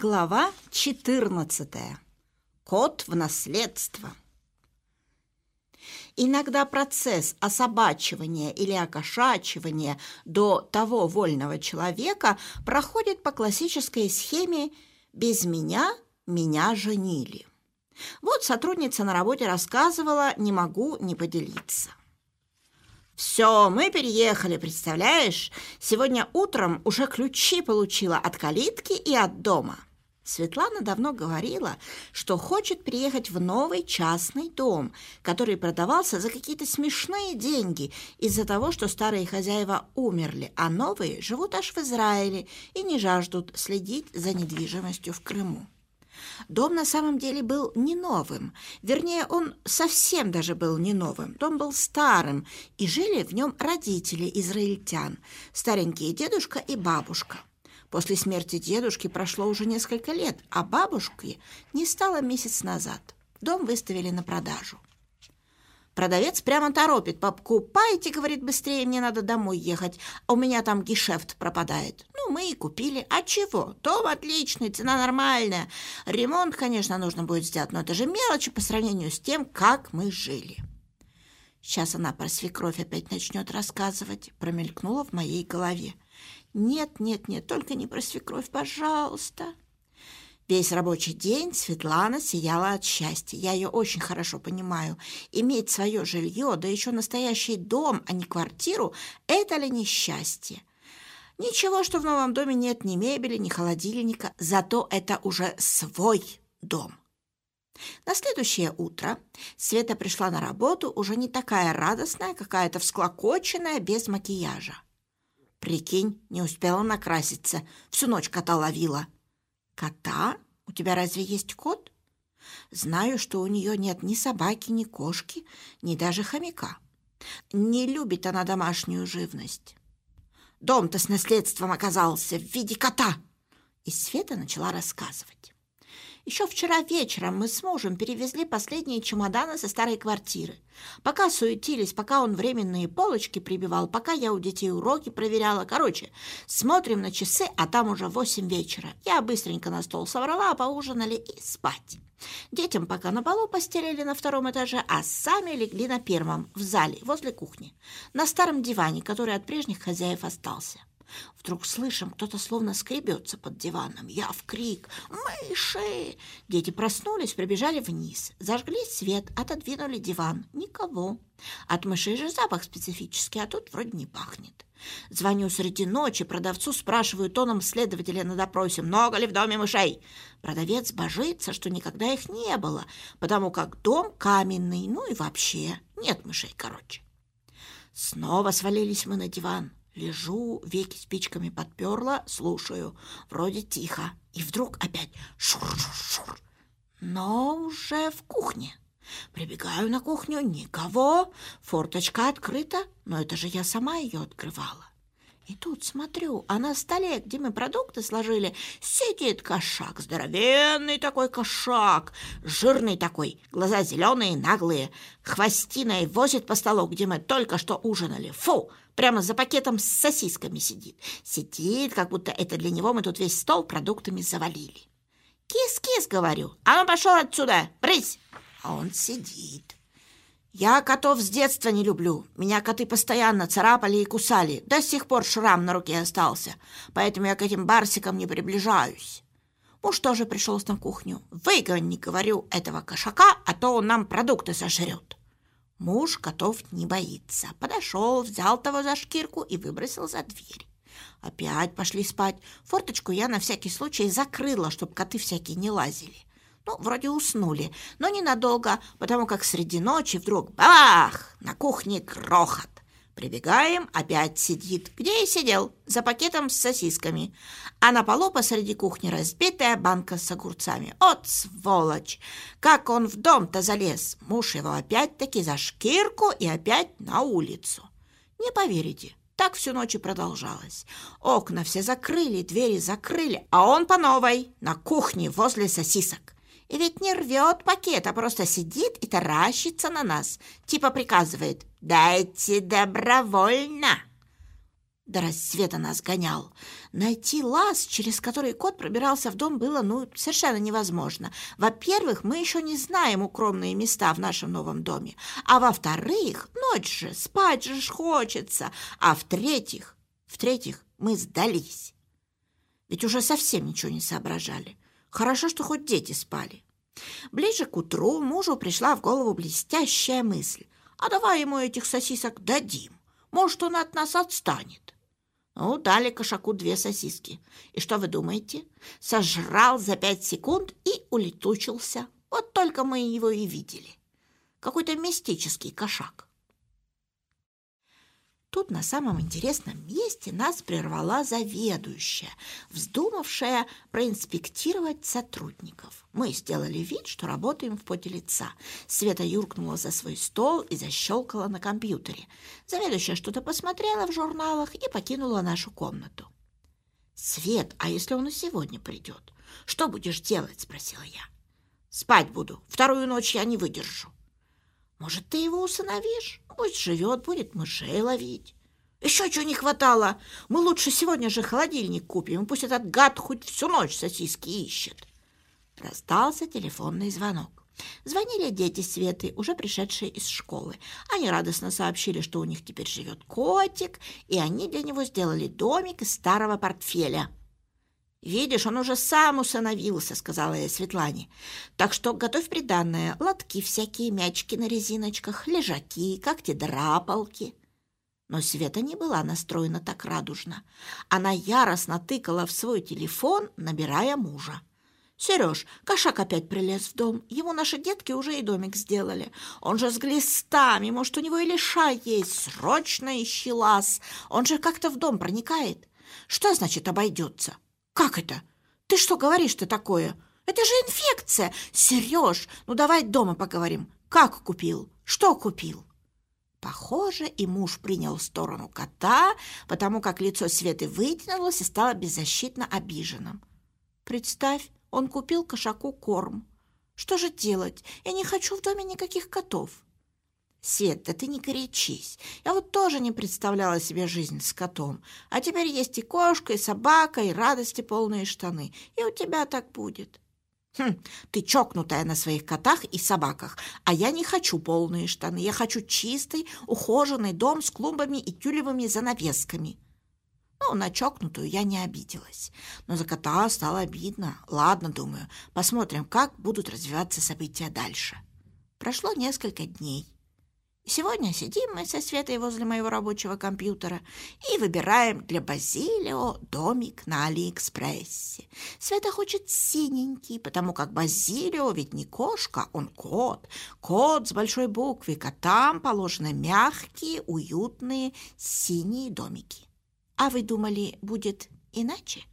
Глава 14. Кот в наследство. Иногда процесс особачивания или окошачивания до того вольного человека проходит по классической схеме «без меня меня женили». Вот сотрудница на работе рассказывала «не могу не поделиться». «Все, мы переехали, представляешь? Сегодня утром уже ключи получила от калитки и от дома». Светлана давно говорила, что хочет приехать в новый частный дом, который продавался за какие-то смешные деньги из-за того, что старые хозяева умерли, а новые живут аж в Израиле и не жаждут следить за недвижимостью в Крыму. Дом на самом деле был не новым, вернее, он совсем даже был не новым. Дом был старым, и жили в нем родители израильтян, старенькие дедушка и бабушка. После смерти дедушки прошло уже несколько лет, а бабушки не стало месяц назад. Дом выставили на продажу. Продавец прямо торопит. «Покупайте, — говорит, — быстрее, мне надо домой ехать, а у меня там гешефт пропадает». Ну, мы и купили. А чего? Дом отличный, цена нормальная. Ремонт, конечно, нужно будет сделать, но это же мелочи по сравнению с тем, как мы жили. Сейчас она про свекровь опять начнет рассказывать, промелькнула в моей голове. Нет, нет, нет, только не про свекровь, пожалуйста. Весь рабочий день Светлана сияла от счастья. Я ее очень хорошо понимаю. Иметь свое жилье, да еще настоящий дом, а не квартиру, это ли не счастье? Ничего, что в новом доме нет ни мебели, ни холодильника, зато это уже свой дом. На следующее утро Света пришла на работу уже не такая радостная, какая-то всклокоченная, без макияжа. Прикинь, не успела накраситься, всю ночь кота ловила. Кота? У тебя разве есть кот? Знаю, что у нее нет ни собаки, ни кошки, ни даже хомяка. Не любит она домашнюю живность. Дом-то с наследством оказался в виде кота. И Света начала рассказывать. Еще вчера вечером мы с мужем перевезли последние чемоданы со старой квартиры. Пока суетились, пока он временные полочки прибивал, пока я у детей уроки проверяла. Короче, смотрим на часы, а там уже восемь вечера. Я быстренько на стол собрала, поужинали и спать. Детям пока на полу постелили на втором этаже, а сами легли на первом, в зале, возле кухни, на старом диване, который от прежних хозяев остался. Вдруг слышим, кто-то словно скребется под диваном. Я в крик «Мыши!». Дети проснулись, прибежали вниз, зажгли свет, отодвинули диван. Никого. От мышей же запах специфический, а тут вроде не пахнет. Звоню среди ночи, продавцу спрашиваю тоном следователя на допросе, много ли в доме мышей. Продавец божится, что никогда их не было, потому как дом каменный, ну и вообще нет мышей, короче. Снова свалились мы на диван. Лежу, веки спичками подперла, слушаю. Вроде тихо. И вдруг опять шур-шур-шур. Но уже в кухне. Прибегаю на кухню, никого. Форточка открыта, но это же я сама ее открывала. И тут смотрю, а на столе, где мы продукты сложили, сидит кошак, здоровенный такой кошак, жирный такой, глаза зеленые, наглые, хвостиной возит по столу, где мы только что ужинали. Фу, прямо за пакетом с сосисками сидит. Сидит, как будто это для него мы тут весь стол продуктами завалили. «Кис-кис!» — говорю. «А ну пошел отсюда! Брысь!» А он сидит. Я котов с детства не люблю. Меня коты постоянно царапали и кусали. До сих пор шрам на руке остался. Поэтому я к этим барсикам не приближаюсь. Муж тоже пришел на кухню. Выгони, говорю, этого кошака, а то он нам продукты сожрет. Муж котов не боится. Подошел, взял того за шкирку и выбросил за дверь. Опять пошли спать. Форточку я на всякий случай закрыла, чтобы коты всякие не лазили. Ну, вроде уснули, но ненадолго, потому как среди ночи вдруг бах! На кухне грохот. Прибегаем, опять сидит, где и сидел, за пакетом с сосисками. А на полу посреди кухни разбитая банка с огурцами. От сволочь! Как он в дом-то залез! Муж его опять-таки за шкирку и опять на улицу. Не поверите, так всю ночь и продолжалось. Окна все закрыли, двери закрыли, а он по новой, на кухне возле сосисок. Ведь не рвет пакет, а просто сидит и таращится на нас. Типа приказывает «дайте добровольно». До рассвета нас гонял. Найти лаз, через который кот пробирался в дом, было ну совершенно невозможно. Во-первых, мы еще не знаем укромные места в нашем новом доме. А во-вторых, ночь же, спать же хочется. А в-третьих, в-третьих, мы сдались. Ведь уже совсем ничего не соображали. Хорошо, что хоть дети спали. Ближе к утру мужу пришла в голову блестящая мысль. А давай ему этих сосисок дадим. Может, он от нас отстанет. Ну, дали кошаку две сосиски. И что вы думаете? Сожрал за пять секунд и улетучился. Вот только мы его и видели. Какой-то мистический кошак. Тут на самом интересном месте нас прервала заведующая, вздумавшая проинспектировать сотрудников. Мы сделали вид, что работаем в поте лица. Света юркнула за свой стол и защелкала на компьютере. Заведующая что-то посмотрела в журналах и покинула нашу комнату. «Свет, а если он и сегодня придет? Что будешь делать?» – спросила я. «Спать буду. Вторую ночь я не выдержу». «Может, ты его усыновишь?» Пусть живет, будет мышей ловить. Еще чего не хватало. Мы лучше сегодня же холодильник купим, пусть этот гад хоть всю ночь сосиски ищет. Раздался телефонный звонок. Звонили дети Светы, уже пришедшие из школы. Они радостно сообщили, что у них теперь живет котик, и они для него сделали домик из старого портфеля. «Видишь, он уже сам усыновился», — сказала я Светлане. «Так что готовь приданное, лотки всякие, мячики на резиночках, лежаки, когти-драпалки». Но Света не была настроена так радужно. Она яростно тыкала в свой телефон, набирая мужа. «Сереж, кошак опять прилез в дом. Ему наши детки уже и домик сделали. Он же с глистами, может, у него и лиша есть. Срочно ищи лаз. Он же как-то в дом проникает. Что значит обойдется?» «Как это? Ты что говоришь-то такое? Это же инфекция! Сереж, ну давай дома поговорим. Как купил? Что купил?» Похоже, и муж принял сторону кота, потому как лицо Светы вытянулось и стало беззащитно обиженным. «Представь, он купил кошаку корм. Что же делать? Я не хочу в доме никаких котов». Свет, да ты не горячись. Я вот тоже не представляла себе жизнь с котом. А теперь есть и кошка, и собака, и радости полные штаны. И у тебя так будет. Хм, ты чокнутая на своих котах и собаках, а я не хочу полные штаны. Я хочу чистый, ухоженный дом с клумбами и тюлевыми занавесками. Ну, на чокнутую я не обиделась. Но за кота стало обидно. Ладно, думаю, посмотрим, как будут развиваться события дальше. Прошло несколько дней. Сегодня сидим мы со Светой возле моего рабочего компьютера и выбираем для Базилио домик на Алиэкспрессе. Света хочет синенький, потому как Базилио ведь не кошка, он кот. Кот с большой буквы, котам положены мягкие, уютные синие домики. А вы думали, будет иначе?